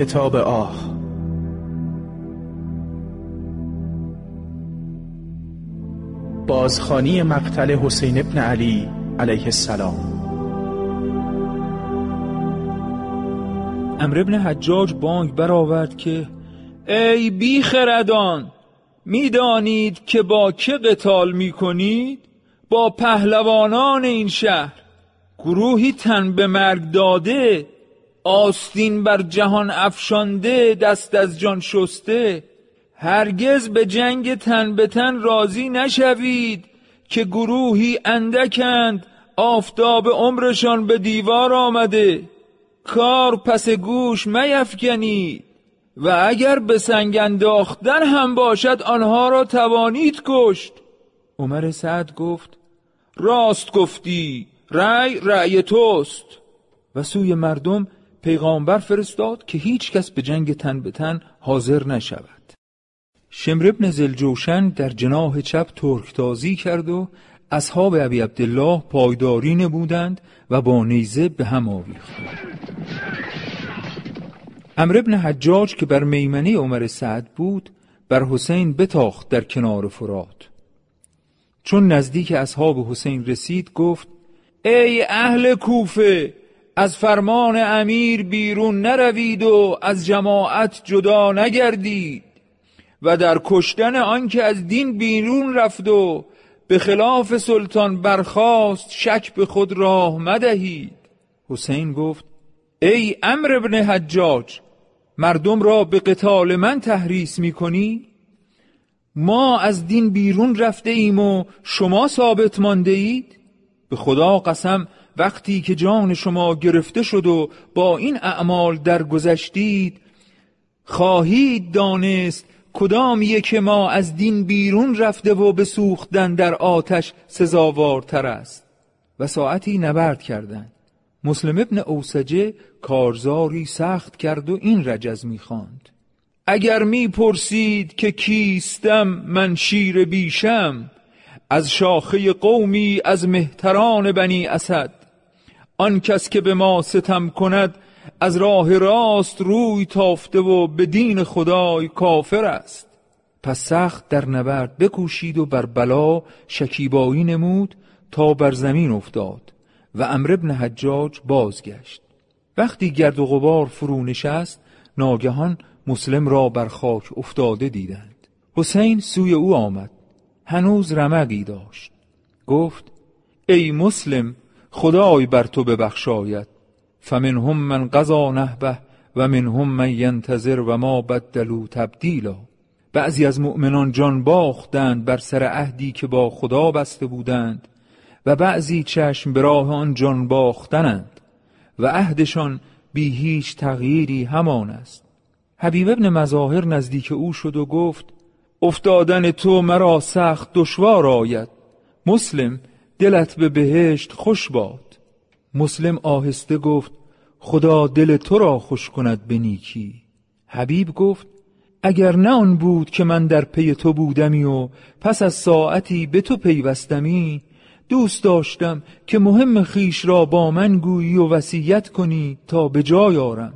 کتاب آه. بازخانی مقتل حسین ابن علی علیه السلام. امر ابن حجاج بانگ برآورد که ای بی خردان می‌دانید که با که قتال می‌کنید؟ با پهلوانان این شهر. گروهی تن به مرگ داده آستین بر جهان افشانده دست از جان شسته. هرگز به جنگ تن به تن راضی نشوید که گروهی اندکند آفتاب عمرشان به دیوار آمده. کار پس گوش میفکنید و اگر به سنگ انداختن هم باشد آنها را توانید کشت. عمر سعد گفت راست گفتی رأی رأی توست. و سوی مردم پیغامبر فرستاد که هیچ کس به جنگ تن به تن حاضر نشود. شمر ابن زلجوشن در جناح چپ ترکتازی کرد و اصحاب ابی عبدالله پایداری نبودند و با نیزه به هم آویختند امر ابن حجاج که بر میمنه عمر سعد بود بر حسین بتاخت در کنار فرات. چون نزدیک اصحاب حسین رسید گفت ای اهل کوفه! از فرمان امیر بیرون نروید و از جماعت جدا نگردید و در کشتن آنکه از دین بیرون رفت و به خلاف سلطان برخاست شک به خود راه مدهید حسین گفت ای امر ابن حجاج مردم را به قتال من تحریس می کنی؟ ما از دین بیرون رفته ایم و شما ثابت مانده اید؟ به خدا قسم وقتی که جان شما گرفته شد و با این اعمال درگذشتید خواهید دانست کدام که ما از دین بیرون رفته و به سوختن در آتش سزاوارتر است. و ساعتی نبرد کردند. مسلم ابن اوسجه کارزاری سخت کرد و این رجز می‌خواند. اگر می‌پرسید که کیستم من شیر بیشم از شاخه قومی از مهتران بنی اسد آن کس که به ما ستم کند از راه راست روی تافته و به دین خدای کافر است. پس سخت در نبرد بکوشید و بر بلا شکیبایی نمود تا بر زمین افتاد و امر ابن حجاج بازگشت. وقتی گرد و غبار فرو نشست ناگهان مسلم را بر خاک افتاده دیدند. حسین سوی او آمد. هنوز رمقی داشت. گفت ای مسلم خدای بر تو ببخشاید. فمنهم من قضا نهبه و منهم من ینتظر و ما بدلو تبدیلا. بعضی از مؤمنان جان باختند بر سر عهدی که با خدا بسته بودند و بعضی چشم به راه آن جان باختنند و عهدشان بی هیچ تغییری همان است. حبیب ابن مظاهر نزدیک او شد و گفت افتادن تو مرا سخت دشوار آید. مسلم دلت به بهشت خوش باد. مسلم آهسته گفت خدا دل تو را خوش کند به نیکی. حبیب گفت اگر نه آن بود که من در پی تو بودمی و پس از ساعتی به تو پیوستمی دوست داشتم که مهم خیش را با من گویی و وصیت کنی تا به جای آرم.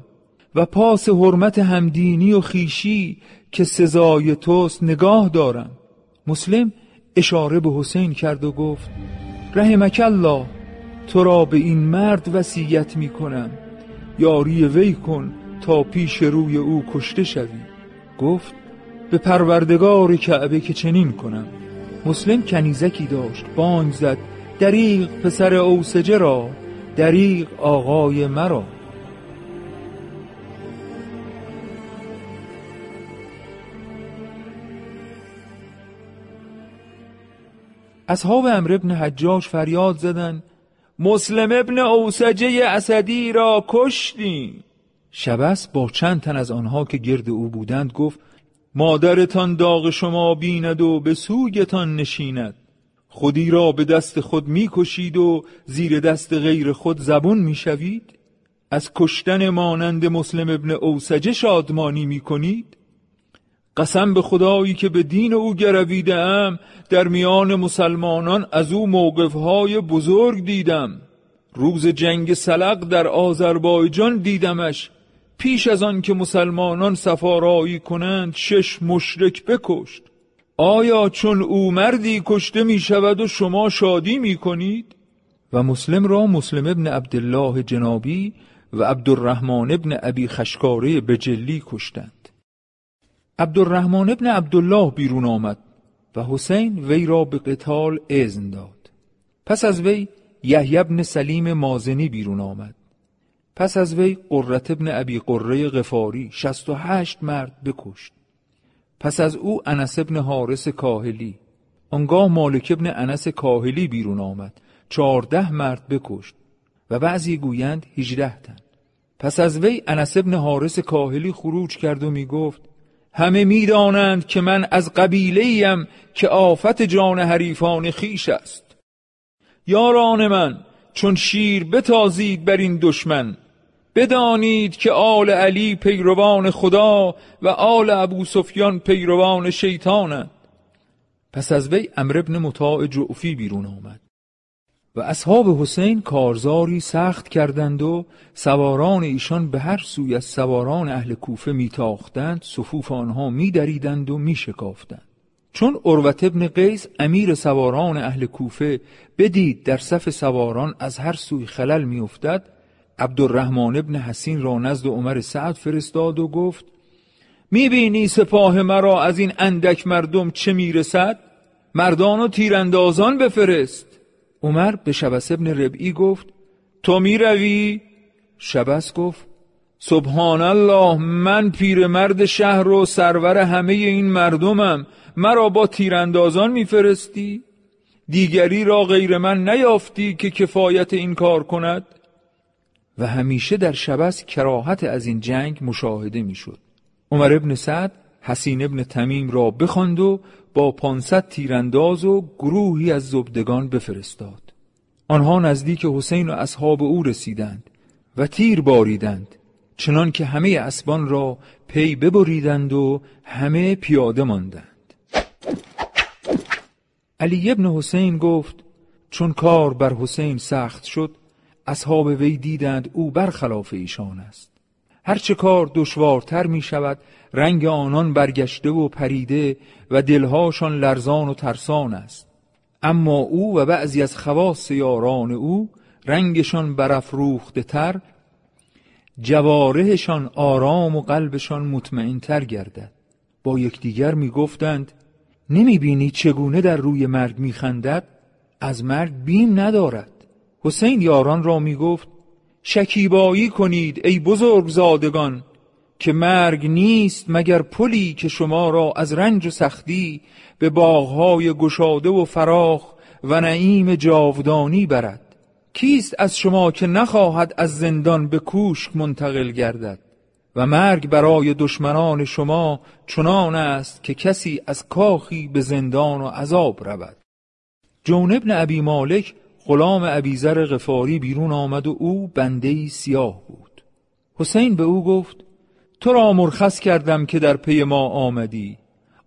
و پاس حرمت همدینی و خیشی که سزای توست نگاه دارم. مسلم اشاره به حسین کرد و گفت رحمک الله تو را به این مرد وصیت می کنم یاری وی کن تا پیش روی او کشته شوی. گفت به پروردگار کعبه که چنین کنم. مسلم کنیزکی داشت بانگ زد دریغ پسر اوسجه را دریغ آقای مرا. اصحاب امر ابن حجاج فریاد زدند مسلم ابن اوسجه اسدی را کشتیم شبس با چند تن از آنها که گرد او بودند گفت مادرتان داغ شما بیند و به سوگتان نشیند. خودی را به دست خود می‌کشید و زیر دست غیر خود زبون می‌شوید؟ از کشتن مانند مسلم ابن اوسجه شادمانی می‌کنید؟ قسم به خدایی که به دین او گرویده در میان مسلمانان از او موقفهای بزرگ دیدم. روز جنگ سلق در آذربایجان دیدمش. پیش از آن که مسلمانان سفارایی کنند شش مشرک بکشت. آیا چون او مردی کشته می شود و شما شادی می کنید؟ و مسلم را مسلم ابن عبدالله جنابی و عبدالرحمن ابن ابی خشکاره بجلی کشتند. عبدالرحمن ابن عبدالله بیرون آمد و حسین وی را به قتال اذن داد. پس از وی یحیی ابن سلیم مازنی بیرون آمد. پس از وی قررت ابن ابی قره غفاری شست و هشت مرد بکشت. پس از او انس ابن حارس کاهلی. آنگاه مالک ابن انس کاهلی بیرون آمد. چهارده مرد بکشت و بعضی گویند هجده تن. پس از وی انس ابن حارس کاهلی خروج کرد و می گفت همه می‌دانند که من از قبیله که آفت جان حریفان خیش است. یاران من چون شیر بتازید بر این دشمن بدانید که آل علی پیروان خدا و آل ابو سفیان پیروان شیطانند. پس از وی امر ابن مطاع جعفی بیرون آمد. و اصحاب حسین کارزاری سخت کردند و سواران ایشان به هر سوی از سواران اهل کوفه میتاختند صفوف آنها میدریدند و میشکافتند. چون اروت ابن قیس امیر سواران اهل کوفه بدید در صف سواران از هر سوی خلل میافتد عبدالرحمن ابن حسین را نزد عمر سعد فرستاد و گفت می‌بینی سپاه مرا از این اندک مردم چه می‌رسد؟ مردان و تیراندازان بفرست. عمر به شبس ابن ربعی گفت تو می‌روی؟ شبس گفت سبحان الله من پیرمرد شهر و سرور همه این مردمم مرا با تیراندازان میفرستی؟ دیگری را غیر من نیافتی که کفایت این کار کند؟ و همیشه در شبس کراهت از این جنگ مشاهده می‌شد. عمر ابن سعد حسین ابن تمیم را بخواند و با پانصد تیرانداز و گروهی از زبدگان بفرستاد. آنها نزدیک حسین و اصحاب او رسیدند و تیر باریدند چنان که همه اسبان را پی ببریدند و همه پیاده ماندند. علی ابن حسین گفت چون کار بر حسین سخت شد اصحاب وی دیدند او برخلاف ایشان است. هرچه کار دشوارتر می شود رنگ آنان برگشته و پریده و دلهاشان لرزان و ترسان است. اما او و بعضی از خواص یاران او رنگشان برافروخته تر جوارهشان آرام و قلبشان مطمئن تر گردد. با یکدیگر می گفتند نمی بینی چگونه در روی مرگ می خندد؟ از مرگ بیم ندارد. حسین یاران را می گفت شکیبایی کنید ای بزرگ زادگان که مرگ نیست مگر پلی که شما را از رنج و سختی به باغهای گشاده و فراخ و نعیم جاودانی برد. کیست از شما که نخواهد از زندان به کوشک منتقل گردد؟ و مرگ برای دشمنان شما چنان است که کسی از کاخی به زندان و عذاب رود. جون ابن ابی مالک غلام ابیزر غفاری بیرون آمد و او بنده سیاه بود. حسین به او گفت تو را مرخص کردم که در پی ما آمدی.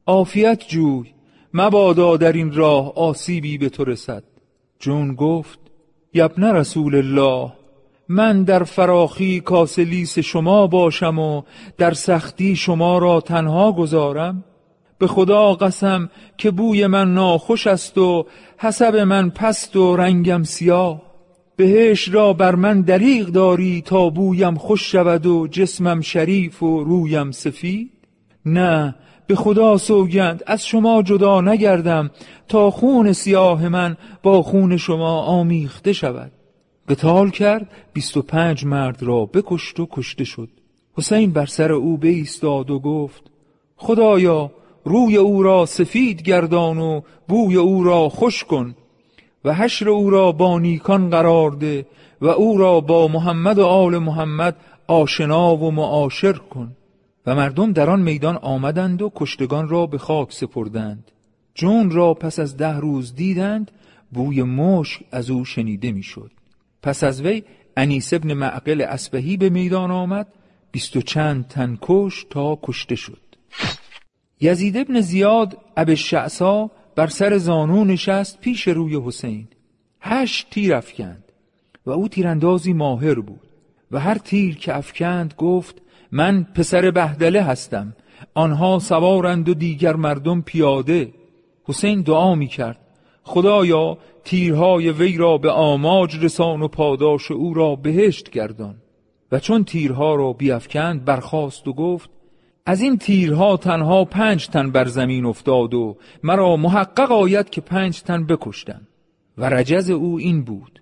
عافیت جوی مبادا در این راه آسیبی به تو رسد. جون گفت یبن رسول الله من در فراخی کاسلیس شما باشم و در سختی شما را تنها گذارم. به خدا قسم که بوی من ناخوش است و حسب من پست و رنگم سیاه. بهش را بر من دریغ داری تا بویم خوش شود و جسمم شریف و رویم سفید؟ نه به خدا سوگند از شما جدا نگردم تا خون سیاه من با خون شما آمیخته شود. قتال کرد بیست و پنج مرد را بکشت و کشته شد. حسین بر سر او بایستاد و گفت خدایا روی او را سفید گردان و بوی او را خوش کن و حشر او را با نیکان قرار ده و او را با محمد و آل محمد آشنا و معاشر کن. و مردم در آن میدان آمدند و کشتگان را به خاک سپردند. جون را پس از ده روز دیدند بوی مشک از او شنیده می‌شد. پس از وی انیس ابن معقل اسبهی به میدان آمد بیست و چند تن کش تا کشته شد. یزید ابن زیاد اب شعصا بر سر زانو نشست پیش روی حسین. هشت تیر افکند و او تیراندازی ماهر بود و هر تیر که افکند گفت من پسر بهدله هستم آنها سوارند و دیگر مردم پیاده. حسین دعا می کرد خدایا تیرهای وی را به آماج رسان و پاداش او را بهشت گردان. و چون تیرها را بیافکند برخاست و گفت از این تیرها تنها پنج تن بر زمین افتاد و مرا محقق آید که پنج تن بکشتم. و رجز او این بود.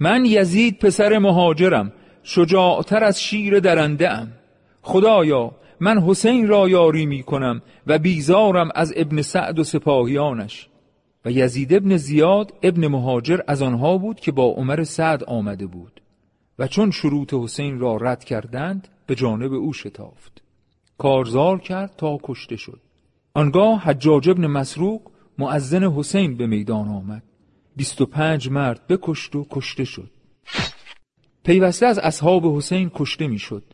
من یزید پسر مهاجرم شجاعتر از شیر درنده ام خدایا من حسین را یاری می کنم و بیزارم از ابن سعد و سپاهیانش. و یزید ابن زیاد ابن مهاجر از آنها بود که با عمر سعد آمده بود. و چون شروط حسین را رد کردند به جانب او شتافت. کارزار کرد تا کشته شد. آنگاه حجاج ابن مسروق معزن حسین به میدان آمد. بیست و پنج مرد بکشت و کشته شد. پیوسته از اصحاب حسین کشته می‌شد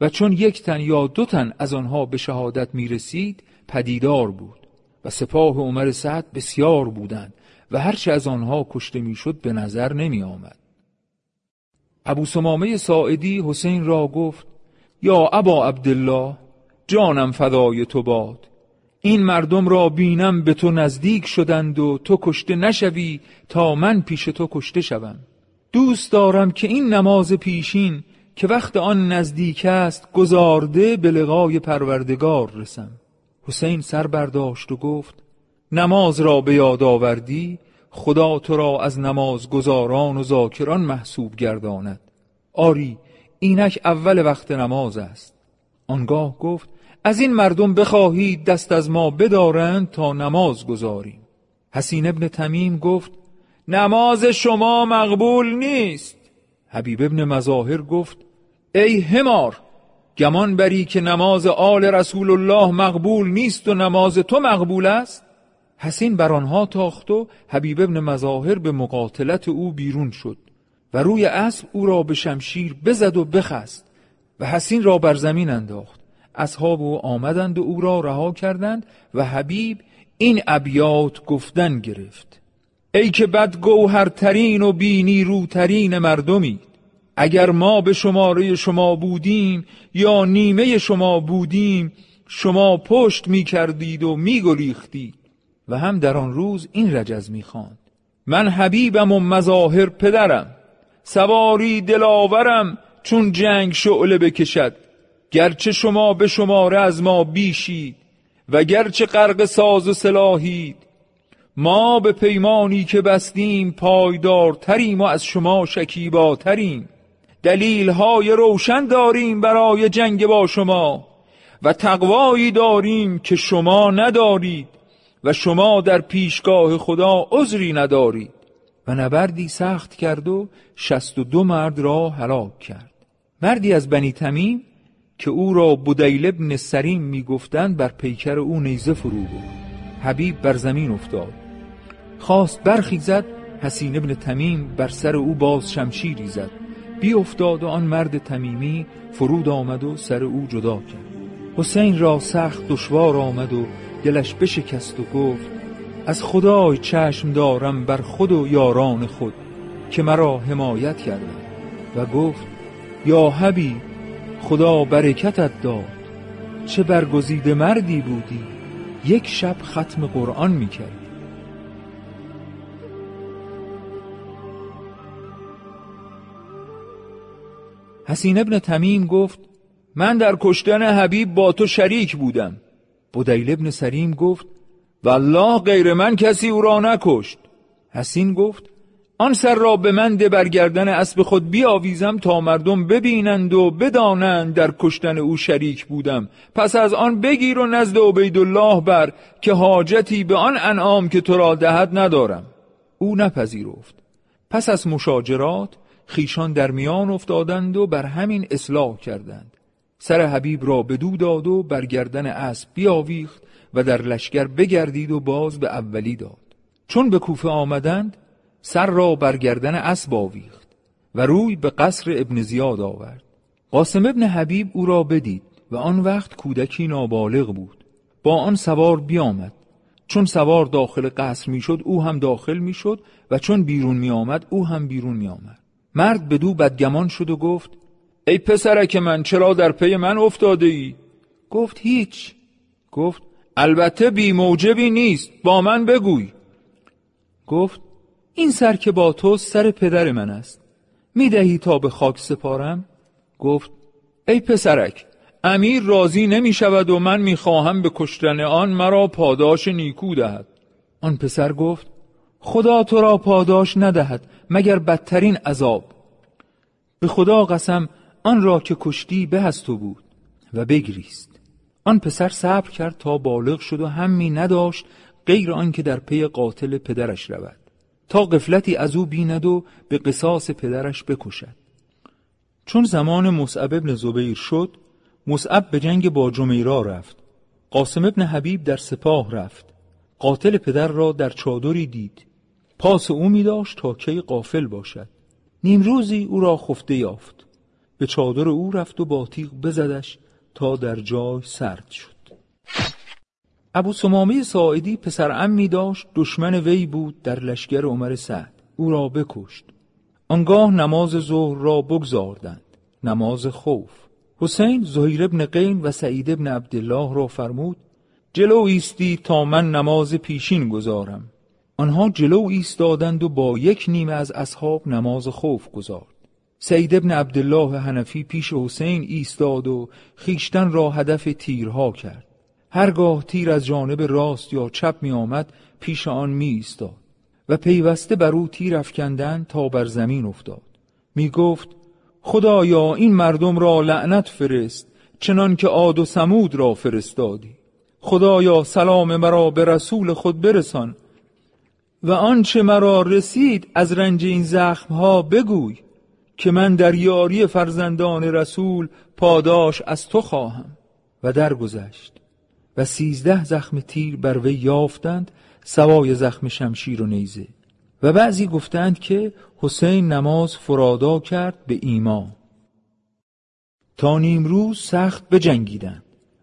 و چون یک تن یا دو تن از آنها به شهادت می رسید پدیدار بود و سپاه عمر سعد بسیار بودند و هرچه از آنها کشته می‌شد به نظر نمی آمد ابو سمامه ساعدی حسین را گفت یا ابا عبدالله جانم فدای تو باد. این مردم را بینم به تو نزدیک شدند و تو کشته نشوی تا من پیش تو کشته شوم. دوست دارم که این نماز پیشین که وقت آن نزدیک است گزارده به لقای پروردگار رسم. حسین سر برداشت و گفت نماز را به یاد آوردی خدا تو را از نماز گزاران و ذاکران محسوب گرداند. آری اینک اول وقت نماز است. آنگاه گفت از این مردم بخواهید دست از ما بدارند تا نماز گذاریم. حسین ابن تمیم گفت نماز شما مقبول نیست. حبیب ابن مظاهر گفت ای همار گمان بری که نماز آل رسول الله مقبول نیست و نماز تو مقبول است؟ حسین بر آنها تاخت و حبیب ابن مظاهر به مقاتلت او بیرون شد و روی اسب او را به شمشیر بزد و بخست و حسین را بر زمین انداخت. اصحاب او آمدند و او را رها کردند و حبیب این ابیات گفتن گرفت. ای که بد گوهرترین و بینی روترین مردمی اگر ما به شماره شما بودیم یا نیمه شما بودیم شما پشت می کردید و می گریختید و هم در آن روز این رجز می خواند. من حبیبم و مظاهر پدرم سواری دلاورم چون جنگ شعله بکشد. گرچه شما به شماره از ما بیشید و گرچه غرق ساز و سلاحید ما به پیمانی که بستیم پایدارتریم و از شما شکیباتریم. دلیل های روشن داریم برای جنگ با شما و تقوایی داریم که شما ندارید و شما در پیشگاه خدا عذری ندارید. و نبردی سخت کرد و شست و دو مرد را هلاک کرد. مردی از بنی تمیم که او را بودیل ابن سریم می‌گفتند بر پیکر او نیزه فرو بود حبیب بر زمین افتاد. خواست برخیزد حسین ابن تمیم بر سر او باز شمشیری زد. بی افتاد و آن مرد تمیمی فرود آمد و سر او جدا کرد. حسین را سخت دشوار آمد و دلش بشکست و گفت از خدای چشم دارم بر خود و یاران خود که مرا حمایت کردند. و گفت یا حبی خدا برکتت داد. چه برگزیده مردی بودی. یک شب ختم قرآن می‌کرد حسین ابن تمیم گفت من در کشتن حبیب با تو شریک بودم. بودیل ابن سریم گفت والله غیر من کسی او را نکشت. حسین گفت آن سر را به من ده برگردن اسب خود بیاویزم تا مردم ببینند و بدانند در کشتن او شریک بودم. پس از آن بگیر و نزد عبیدالله بر که حاجتی به آن انعام که تو را دهد ندارم. او نپذیرفت. پس از مشاجرات خیشان در میان افتادند و بر همین اصلاح کردند. سر حبیب را بدو داد و برگردن اسب بیاویخت و در لشکر بگردید و باز به اولی داد. چون به کوفه آمدند سر را برگردن اسب آویخت و روی به قصر ابن زیاد آورد. قاسم ابن حبیب او را بدید و آن وقت کودکی نابالغ بود. با آن سوار بیامد. چون سوار داخل قصر می‌شد او هم داخل می‌شد و چون بیرون می آمد او هم بیرون می آمد مرد به دو بدگمان شد و گفت ای پسرک من چرا در پی من افتاده ای؟ گفت هیچ. گفت البته بی موجبی نیست با من بگوی. گفت این سر که با تو سر پدر من است. می‌دهی تا به خاک سپارم؟ گفت ای پسرک امیر راضی نمی شود و من می‌خواهم به کشتن آن مرا پاداش نیکو دهد. آن پسر گفت خدا تو را پاداش ندهد مگر بدترین عذاب. به خدا قسم آن را که کشتی به از تو بود و بگریست. آن پسر صبر کرد تا بالغ شد و همی نداشت غیر آنکه در پی قاتل پدرش رود. تا قفلتی از او بیند و به قصاص پدرش بکشد. چون زمان مصعب ابن زبیر شد مصعب به جنگ با جمیرا رفت. قاسم ابن حبیب در سپاه رفت. قاتل پدر را در چادری دید. پاس او می داشت تا کی قافل باشد. نیمروزی او را خفته یافت. به چادر او رفت و با تیغ بزدش تا در جای سرد شد. ابو سمامه ساعدی پسر می داشت دشمن وی بود در لشکر عمر سعد. او را بکشت. آنگاه نماز ظهر را بگذاردند نماز خوف. حسین زهیر ابن قین و سعید ابن عبدالله را فرمود جلو ایستی تا من نماز پیشین گذارم. آنها جلو ایستادند و با یک نیمه از اصحاب نماز خوف گذارد. سعید ابن عبدالله حنفی پیش حسین ایستاد و خیشتن را هدف تیرها کرد. هرگاه تیر از جانب راست یا چپ می آمد پیش آن می ایستاد و پیوسته بر او تیر افکندن تا بر زمین افتاد. می گفت خدایا این مردم را لعنت فرست چنان که عاد و سمود را فرستادی. خدایا سلام مرا به رسول خود برسان و آنچه مرا رسید از رنج این زخمها بگوی که من در یاری فرزندان رسول پاداش از تو خواهم. و درگذشت. و سیزده زخم تیر بر وی یافتند سوای زخم شمشیر و نیزه. و بعضی گفتند که حسین نماز فرادا کرد به ایما تا نیمروز سخت بجنگیدند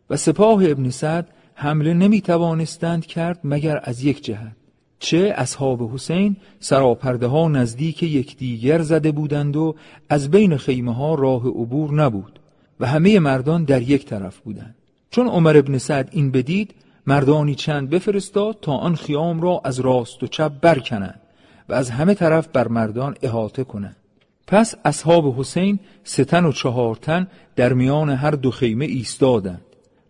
و سپاه ابن سعد حمله نمی توانستند کرد مگر از یک جهت. چه اصحاب حسین سراپرده ها نزدیک یکدیگر زده بودند و از بین خیمه ها راه عبور نبود و همه مردان در یک طرف بودند. چون عمر ابن سعد این بدید مردانی چند بفرستاد تا آن خیام را از راست و چپ برکنند و از همه طرف بر مردان احاطه کنند. پس اصحاب حسین ستن و چهار تن در میان هر دو خیمه ایستادند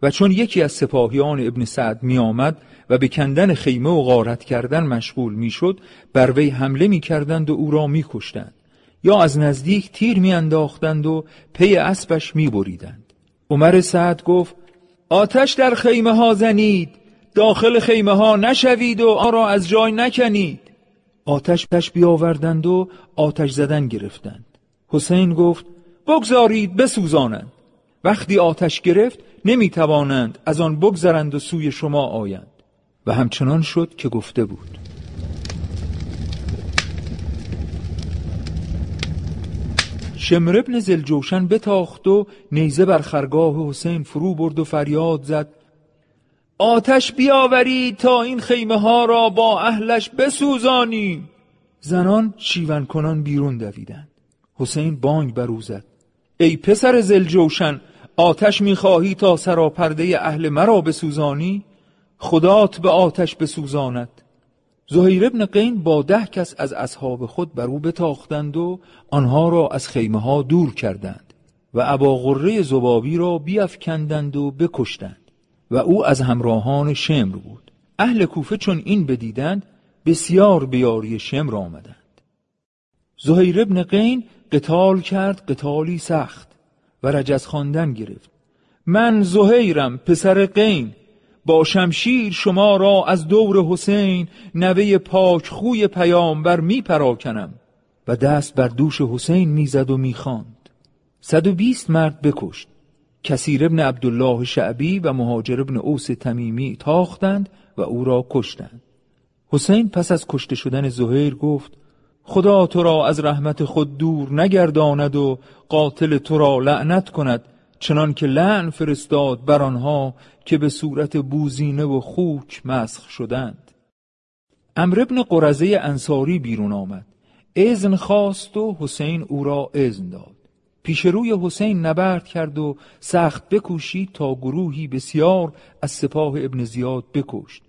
و چون یکی از سپاهیان ابن سعد می آمد و به کندن خیمه و غارت کردن مشغول می شد بر وی حمله می کردند و او را می کشتند یا از نزدیک تیر می انداختند و پی اسبش می بریدند عمر سعد گفت آتش در خیمه ها زنید داخل خیمه ها نشوید و آن را از جای نکنید. آتش پش بیاوردند و آتش زدن گرفتند. حسین گفت بگذارید بسوزانند. وقتی آتش گرفت نمی توانند از آن بگذرند و سوی شما آیند. و همچنان شد که گفته بود. شمر ابن زلجوشن بتاخت و نیزه بر خرگاه حسین فرو برد و فریاد زد آتش بیاورید تا این خیمه ها را با اهلش بسوزانیم زنان شیون کنان بیرون دویدند. حسین بانگ برو زد ای پسر زلجوشن آتش می‌خواهی تا سراپرده اهل مرا بسوزانی؟ خدات به آتش بسوزاند. زهیر ابن قین با ده کس از اصحاب خود بر او بتاختند و آنها را از خیمه ها دور کردند و ابا غره زبابی را بیافکندند و بکشتند و او از همراهان شمر بود. اهل کوفه چون این بدیدند بسیار بیاری شمر آمدند. زهیر ابن قین قتال کرد قتالی سخت و رجز خواندن گرفت. من زهیرم پسر قین با شمشیر شما را از دور حسین نوه پاک خوی پیامبر می پراکنم. و دست بر دوش حسین می‌زد و می‌خواند. صد و بیست مرد بکشت. کسیر ابن عبدالله شعبی و مهاجر ابن اوس تمیمی تاختند و او را کشتند. حسین پس از کشته شدن زهیر گفت خدا تو را از رحمت خود دور نگرداند و قاتل تو را لعنت کند. چنان که لعن فرستاد بر آنها که به صورت بوزینه و خوک مسخ شدند. امر ابن قرزه انصاری بیرون آمد. اذن خواست و حسین او را اذن داد. پیش روی حسین نبرد کرد و سخت بکوشید تا گروهی بسیار از سپاه ابن زیاد بکشت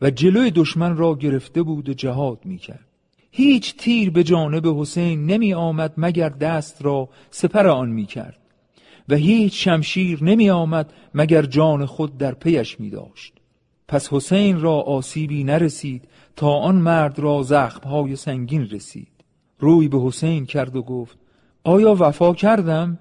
و جلوی دشمن را گرفته بود و جهاد می‌کرد. هیچ تیر به جانب حسین نمی آمد مگر دست را سپر آن می کرد و هیچ شمشیر نمی آمد مگر جان خود در پیش می داشت. پس حسین را آسیبی نرسید تا آن مرد را زخمهای سنگین رسید. روی به حسین کرد و گفت آیا وفا کردم؟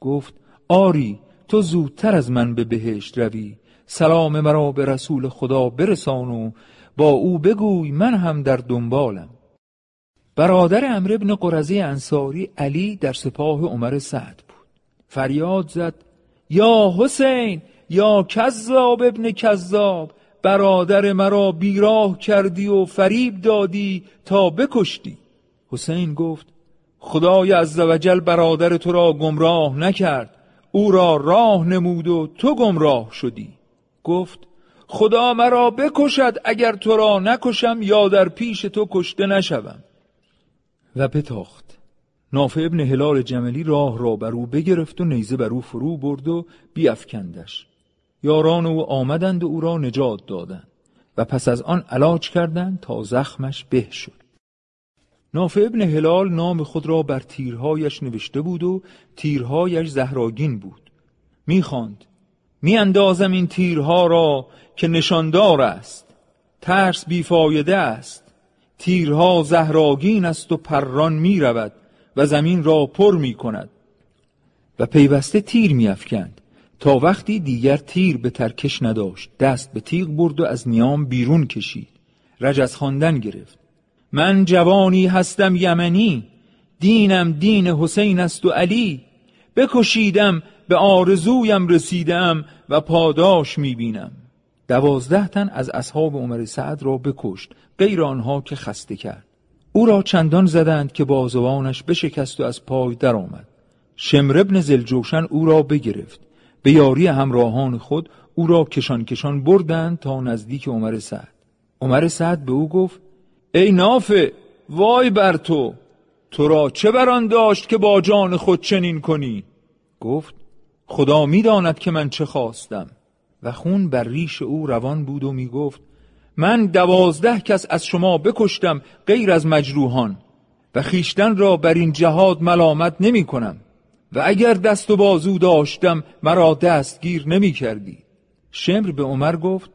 گفت آری تو زودتر از من به بهشت روی. سلام مرا به رسول خدا برسان و با او بگوی من هم در دنبالم. برادر امر ابن قرزه انصاری علی در سپاه عمر سعد فریاد زد یا حسین یا کذاب ابن کذاب برادر مرا بیراه کردی و فریب دادی تا بکشتی. حسین گفت خدای عزوجل برادر تو را گمراه نکرد او را راه نمود و تو گمراه شدی. گفت خدا مرا بکشد اگر تو را نکشم یا در پیش تو کشته نشوم. و بتاخت. نافع ابن هلال جملی راه را بر او بگرفت و نیزه بر او فرو برد و بیافکندش. یاران او آمدند و او را نجات دادند و پس از آن علاج کردند تا زخمش به شد. نافع ابن هلال نام خود را بر تیرهایش نوشته بود و تیرهایش زهراگین بود. می‌خواند میاندازم این تیرها را که نشاندار است ترس بیفایده است. تیرها زهراگین است و پران می رود و زمین را پر می کند و پیوسته تیر می افکند تا وقتی دیگر تیر به ترکش نداشت دست به تیغ برد و از نیام بیرون کشید. رجز خواندن گرفت. من جوانی هستم یمنی. دینم دین حسین است و علی. بکشیدم به آرزویم رسیدم و پاداش می‌بینم. دوازده تن از اصحاب عمر سعد را بکشت غیر آنها که خسته کرد. او را چندان زدند که بازوانش بشکست و از پای درآمد. شمر ابن زلجوشن او را بگرفت. به یاری همراهان خود او را کشان کشان بردند تا نزدیک عمر سعد. عمر سعد به او گفت ای نافع وای بر تو! تو را چه بران داشت که با جان خود چنین کنی؟ گفت خدا می‌داند که من چه خواستم. و خون بر ریش او روان بود و می‌گفت من دوازده کس از شما بکشتم غیر از مجروحان و خیشتن را بر این جهاد ملامت نمی کنم و اگر دست و بازو داشتم مرا دستگیر نمی کردی. شمر به عمر گفت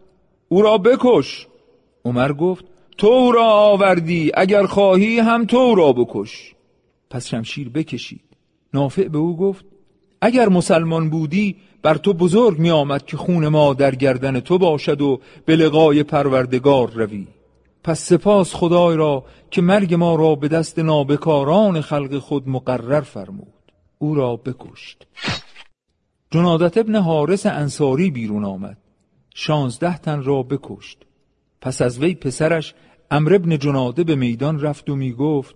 او را بکش. عمر گفت تو را آوردی اگر خواهی هم تو را بکش. پس شمشیر بکشید. نافع به او گفت اگر مسلمان بودی بر تو بزرگ می آمد که خون ما در گردن تو باشد و به لقای پروردگار روی. پس سپاس خدای را که مرگ ما را به دست نابکاران خلق خود مقرر فرمود. او را بکشت. جنادت ابن حارس انصاری بیرون آمد. شانزده تن را بکشت. پس از وی پسرش امر ابن جناده به میدان رفت و می گفت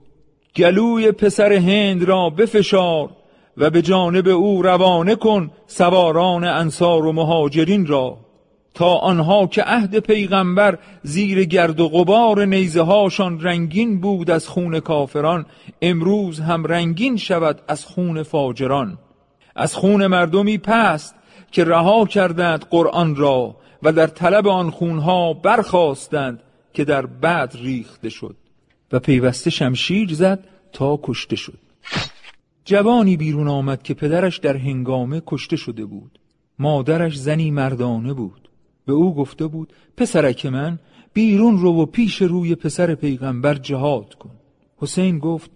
گلوی پسر هند را بفشار. و به جانب او روانه کن سواران انصار و مهاجرین را تا آنها که عهد پیغمبر زیر گرد و غبار نیزه هاشان رنگین بود از خون کافران امروز هم رنگین شود از خون فاجران. از خون مردمی پست که رها کردند قرآن را و در طلب آن خونها برخواستند که در بعد ریخته شد. و پیوسته شمشیر زد تا کشته شد. جوانی بیرون آمد که پدرش در هنگامه کشته شده بود. مادرش زنی مردانه بود. به او گفته بود پسرک من بیرون رو و پیش روی پسر پیغمبر جهاد کن. حسین گفت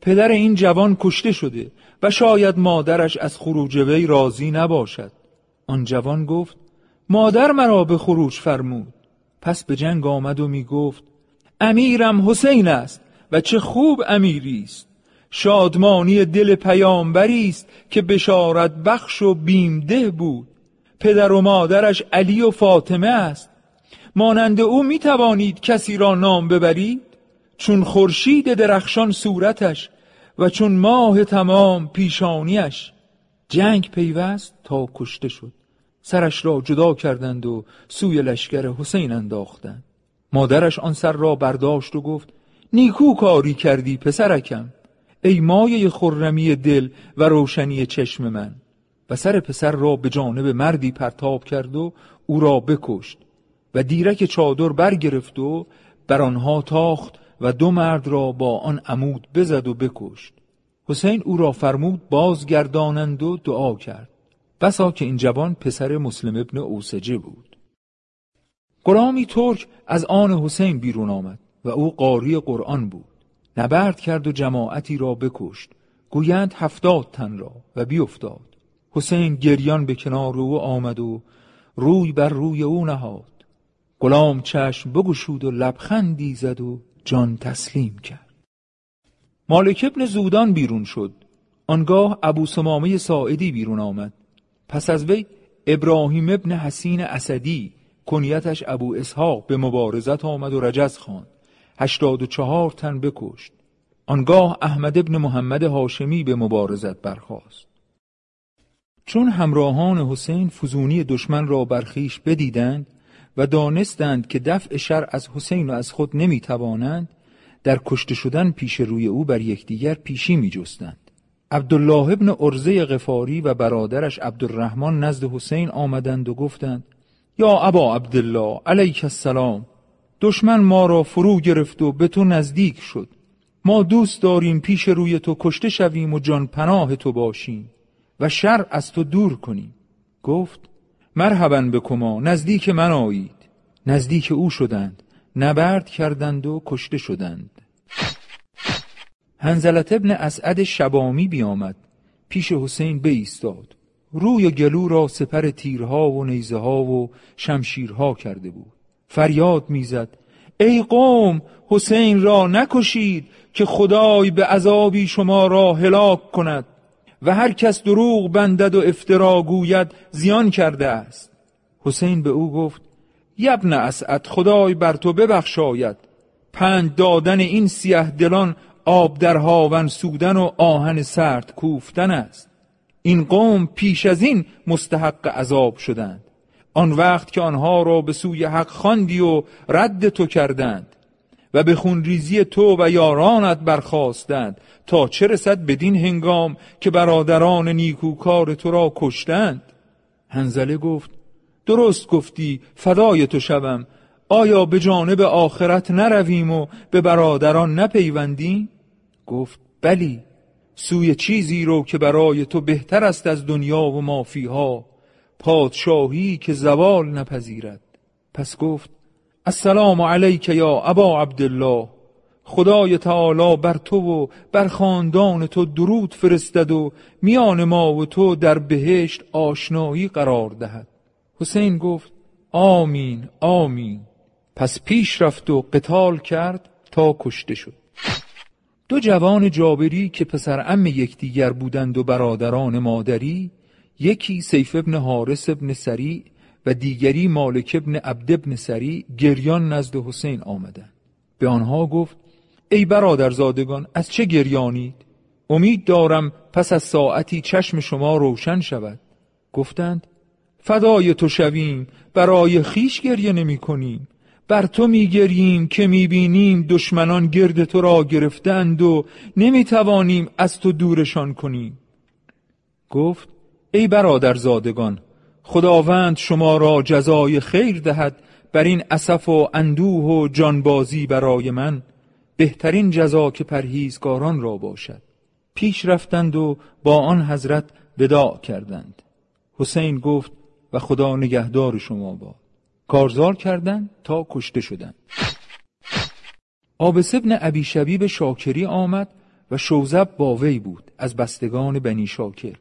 پدر این جوان کشته شده و شاید مادرش از خروج وی راضی نباشد. آن جوان گفت مادر مرا به خروج فرمود. پس به جنگ آمد و می گفت امیرم حسین است و چه خوب امیری است. شادمانی دل پیامبری است که بشارت بخش و بیمده بود. پدر و مادرش علی و فاطمه است. مانند او می توانید کسی را نام ببرید؟ چون خورشید درخشان صورتش و چون ماه تمام پیشانیش. جنگ پیوست تا کشته شد. سرش را جدا کردند و سوی لشکر حسین انداختند. مادرش آن سر را برداشت و گفت نیکو کاری کردی پسرکم. ای مایه خرمی دل و روشنی چشم من. و سر پسر را به جانب مردی پرتاب کرد و او را بکشت و دیرک چادر برگرفت و بر آنها تاخت و دو مرد را با آن عمود بزد و بکشت. حسین او را فرمود بازگردانند و دعا کرد. بسا که این جوان پسر مسلم ابن اوسجه بود. غلامی ترک از آن حسین بیرون آمد و او قاری قرآن بود. نبرد کرد و جماعتی را بکشت. گویند هفتاد تن را و بیافتاد حسین گریان به کنار او آمد و روی بر روی او نهاد. غلام چشم بگشود و لبخندی زد و جان تسلیم کرد. مالک ابن زودان بیرون شد. آنگاه ابو سمامه ساعدی بیرون آمد. پس از وی ابراهیم ابن حسین اسدی کنیتش ابو اسحاق به مبارزت آمد و رجز خواند. هشتاد و چهار تن بکشت آنگاه احمد ابن محمد هاشمی به مبارزت برخاست چون همراهان حسین فزونی دشمن را برخیش بدیدند و دانستند که دفع شر از حسین و از خود نمی توانند در کشته شدن پیش روی او بر یکدیگر پیشی می جستند. عبدالله ابن ارزه غفاری و برادرش عبدالرحمن نزد حسین آمدند و گفتند یا ابا عبدالله علیک السلام دشمن ما را فرو گرفت و به تو نزدیک شد. ما دوست داریم پیش روی تو کشته شویم و جان پناه تو باشیم و شر از تو دور کنیم. گفت مرحبا به کما نزدیک من آیید. نزدیک او شدند نبرد کردند و کشته شدند. هنزلت ابن اسعد شبامی بیامد پیش حسین بایستاد روی گلو را سپر تیرها و نیزه ها و شمشیرها کرده بود. فریاد می‌زد. ای قوم حسین را نکشید که خدای به عذابی شما را هلاک کند و هر کس دروغ بندد و افترا گوید زیان کرده است. حسین به او گفت یبن اسعد خدای بر تو ببخشاید. پند دادن این سیه دلان آب در هاون سودن و آهن سرد کوفتن است. این قوم پیش از این مستحق عذاب شدند. آن وقت که آنها را به سوی حق خواندی و رد تو کردند و به خونریزی تو و یارانت برخواستند تا چه رسد بدین هنگام که برادران نیکوکار تو را کشتند؟ هنزله گفت درست گفتی فدای تو شوم. آیا به جانب آخرت نرویم و به برادران نپیوندیم؟ گفت بلی. سوی چیزی رو که برای تو بهتر است از دنیا و مافیها پادشاهی که زوال نپذیرد. پس گفت السلام علیک یا ابا عبدالله. خدای تعالی بر تو و بر خاندان تو درود فرستد و میان ما و تو در بهشت آشنایی قرار دهد. حسین گفت آمین آمین. پس پیش رفت و قتال کرد تا کشته شد. دو جوان جابری که پسر ام یکدیگر بودند و برادران مادری یکی سیف ابن حارس ابن سریع و دیگری مالک ابن عبد ابن سری گریان نزد حسین آمدند به آنها گفت ای برادرزادگان از چه گریانید؟ امید دارم پس از ساعتی چشم شما روشن شود. گفتند فدای تو شویم برای خیش گریه نمی کنیم. بر تو می گریم که می بینیم دشمنان گرد تو را گرفتند و نمی توانیم از تو دورشان کنیم. گفت ای برادرزادگان خداوند شما را جزای خیر دهد بر این اسف و اندوه و جانبازی برای من. بهترین جزا که پرهیزگاران را باشد. پیش رفتند و با آن حضرت وداع کردند. حسین گفت و خدا نگهدار شما با کارزار کردند تا کشته شدند. آبس ابن ابی شبیب شاکری آمد و شوزب با وی بود از بستگان بنی شاکر.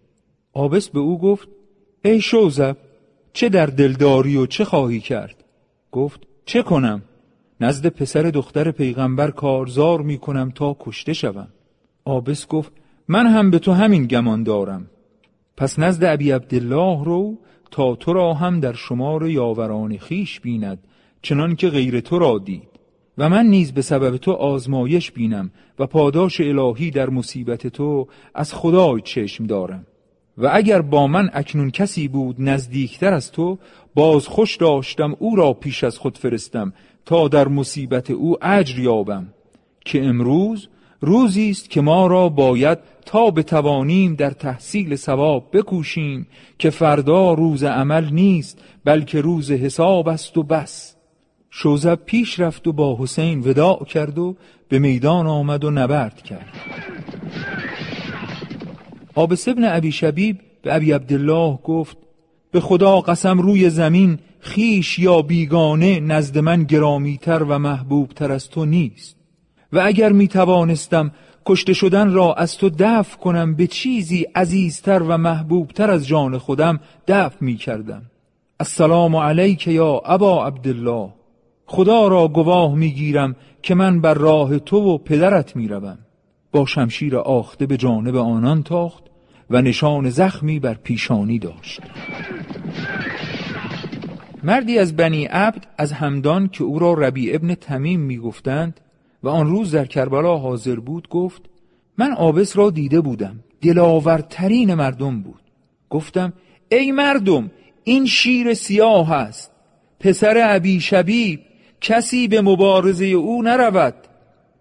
آبس به او گفت ای شوزب چه در دلداری و چه خواهی کرد؟ گفت چه کنم؟ نزد پسر دختر پیغمبر کارزار می کنم تا کشته شوم. آبس گفت من هم به تو همین گمان دارم. پس نزد ابی عبدالله رو تا تو را هم در شمار یاوران خیش بیند چنان که غیر تو را دید. و من نیز به سبب تو آزمایش بینم و پاداش الهی در مصیبت تو از خدای چشم دارم. و اگر با من اکنون کسی بود نزدیکتر از تو باز خوش داشتم او را پیش از خود فرستم تا در مصیبت او اجر یابم که امروز روزی است که ما را باید تا بتوانیم در تحصیل ثواب بکوشیم که فردا روز عمل نیست بلکه روز حساب است و بس. شوزب پیش رفت و با حسین وداع کرد و به میدان آمد و نبرد کرد. آبس ابن ابی شبیب به ابی عبدالله گفت به خدا قسم روی زمین خیش یا بیگانه نزد من گرامیتر و محبوبتر از تو نیست. و اگر می توانستم کشته شدن را از تو دفع کنم به چیزی عزیزتر و محبوبتر از جان خودم دفع می کردم السلام علیک یا ابا عبدالله. خدا را گواه می گیرم که من بر راه تو و پدرت می روم. با شمشیر آخته به جانب آنان تاخت و نشان زخمی بر پیشانی داشت. مردی از بنی عبد از همدان که او را ربی ابن تمیم می گفتند و آن روز در کربلا حاضر بود گفت من آبس را دیده بودم دلاورترین مردم بود. گفتم ای مردم این شیر سیاه است. پسر ابی شبیب کسی به مبارزه او نرود.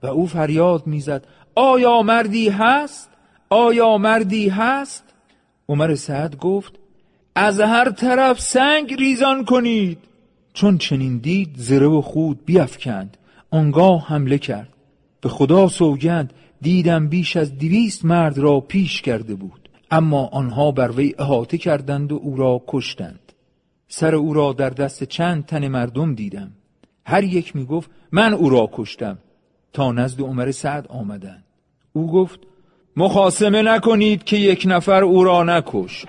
و او فریاد می‌زد آیا مردی هست؟ آیا مردی هست؟ عمر سعد گفت از هر طرف سنگ ریزان کنید. چون چنین دید زره و خود بیافکند آنگاه حمله کرد. به خدا سوگند دیدم بیش از دویست مرد را پیش کرده بود. اما آنها بر وی احاطه کردند و او را کشتند. سر او را در دست چند تن مردم دیدم. هر یک می گفت من او را کشتم. تا نزد عمر سعد آمدند. او گفت مخاسمه نکنید که یک نفر او را نکشت.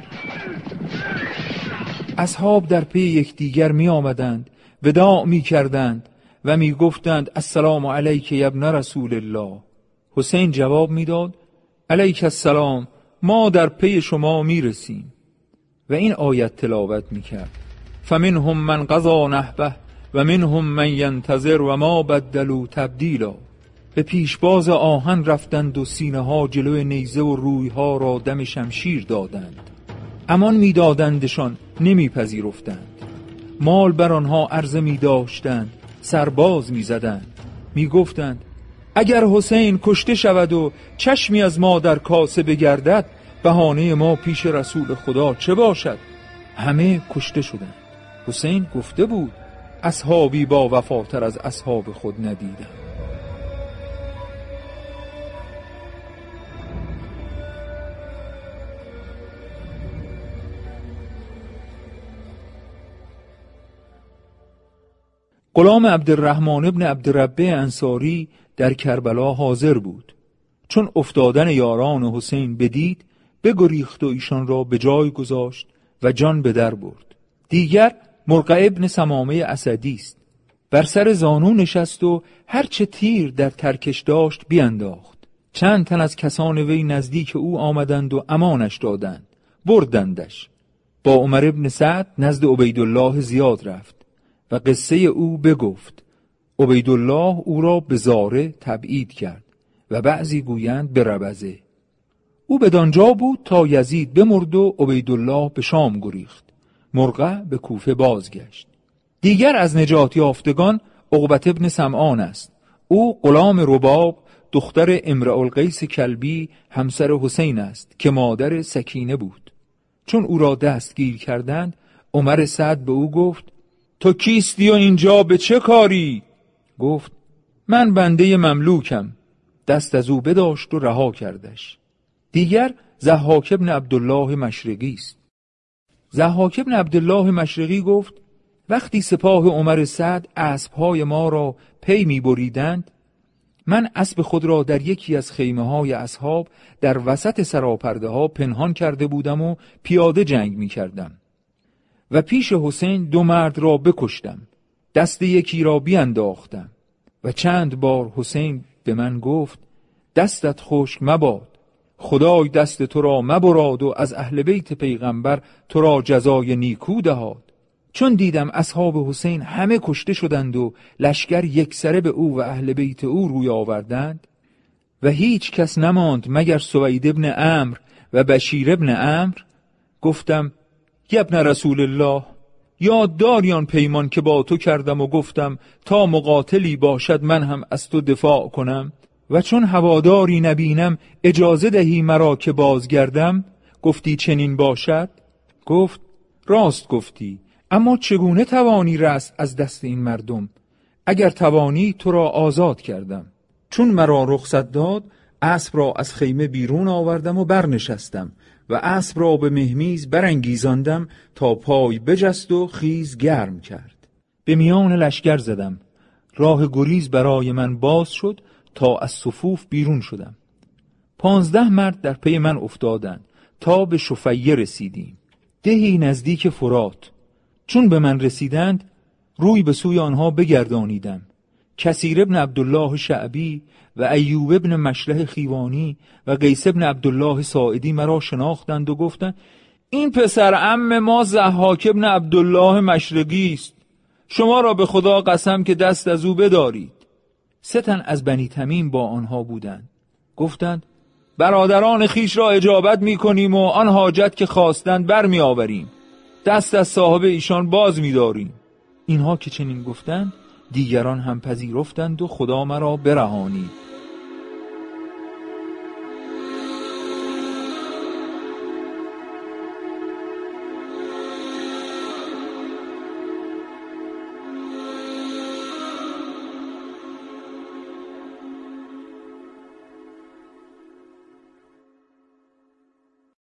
اصحاب در پی یکدیگر می آمدند وداع می کردند و می گفتند السلام علیک ابن رسول الله. حسین جواب می‌داد علیک السلام ما در پی شما می رسیم و این آیت تلاوت می کرد فمنهم من قضا نحبه و منهم من ینتظر و ما بدلو تبدیلا. به پیشباز آهن رفتند و سینه ها جلو نیزه و روی ها را دم شمشیر دادند. امان میدادندشان نمیپذیرفتند. مال بر آنها عرضه می داشتند سرباز می زدند می گفتند اگر حسین کشته شود و چشمی از ما در کاسه بگردد بهانه ما پیش رسول خدا چه باشد؟ همه کشته شدند. حسین گفته بود اصحابی با وفاتر از اصحاب خود ندیدم. غلام عبدالرحمن ابن عبدالربه انصاری در کربلا حاضر بود. چون افتادن یاران حسین بدید بگریخت و ایشان را به جای گذاشت و جان به در برد. دیگر مرقع ابن سمامه اسدی است. بر سر زانو نشست و هرچه تیر در ترکش داشت بیانداخت چند تن از کسان وی نزدیک او آمدند و امانش دادند. بردندش. با عمر ابن سعد نزد عبیدالله زیاد رفت. و قصه او بگفت. عبیدالله او را به زاره تبعید کرد و بعضی گویند به ربزه. او بدانجا بود تا یزید بمرد و عبیدالله به شام گریخت. مرقع به کوفه بازگشت. دیگر از نجات یافتگان عقبت ابن سمعان است. او غلام رباب دختر امرع القیس کلبی همسر حسین است که مادر سکینه بود. چون او را دستگیر کردند عمر سعد به او گفت تو کیستی و اینجا به چه کاری؟ گفت من بنده مملوکم. دست از او بداشت و رها کردش. دیگر زحاک ابن عبدالله مشرقی است. زحاک ابن عبدالله مشرقی گفت وقتی سپاه عمر سعد اسبهای ما را پی می بریدند من اسب خود را در یکی از خیمه های اصحاب در وسط سراپرده ها پنهان کرده بودم و پیاده جنگ می کردم و پیش حسین دو مرد را بکشتم. دست یکی را بیانداختم و چند بار حسین به من گفت دستت خشک مباد. خدای دست تو را مبراد و از اهل بیت پیغمبر تو را جزای نیکو دهاد. چون دیدم اصحاب حسین همه کشته شدند و لشکر یکسره به او و اهل بیت او روی آوردند و هیچ کس نماند مگر سوید ابن امر و بشیر ابن امر گفتم یبن رسول الله یاد داریان پیمان که با تو کردم و گفتم تا مقاتلی باشد من هم از تو دفاع کنم. و چون هواداری نبینم اجازه دهی مرا که بازگردم؟ گفتی چنین باشد؟ گفت راست گفتی اما چگونه توانی رست از دست این مردم؟ اگر توانی تو را آزاد کردم. چون مرا رخصت داد اسب را از خیمه بیرون آوردم و برنشستم. و اسب را به مهمیز برانگیزاندم تا پای بجست و خیز گرم کرد. به میان لشگر زدم. راه گریز برای من باز شد تا از صفوف بیرون شدم. پانزده مرد در پی من افتادند تا به شفیه رسیدیم. دهی نزدیک فرات. چون به من رسیدند روی به سوی آنها بگردانیدم. کسیر ابن عبدالله شعبی و ایوب ابن مشله خیوانی و قیس ابن عبدالله ساعدی مرا شناختند و گفتند این پسر ام ما زحاک ابن عبدالله مشرقی است. شما را به خدا قسم که دست از او بدارید. ستن از بنی تمیم با آنها بودند. گفتند برادران خیش را اجابت می کنیم و آن حاجت که خواستند بر می آوریم. دست از صاحب ایشان باز می داریم. اینها که چنین گفتند دیگران هم پذیرفتند و خدا مرا برهانید.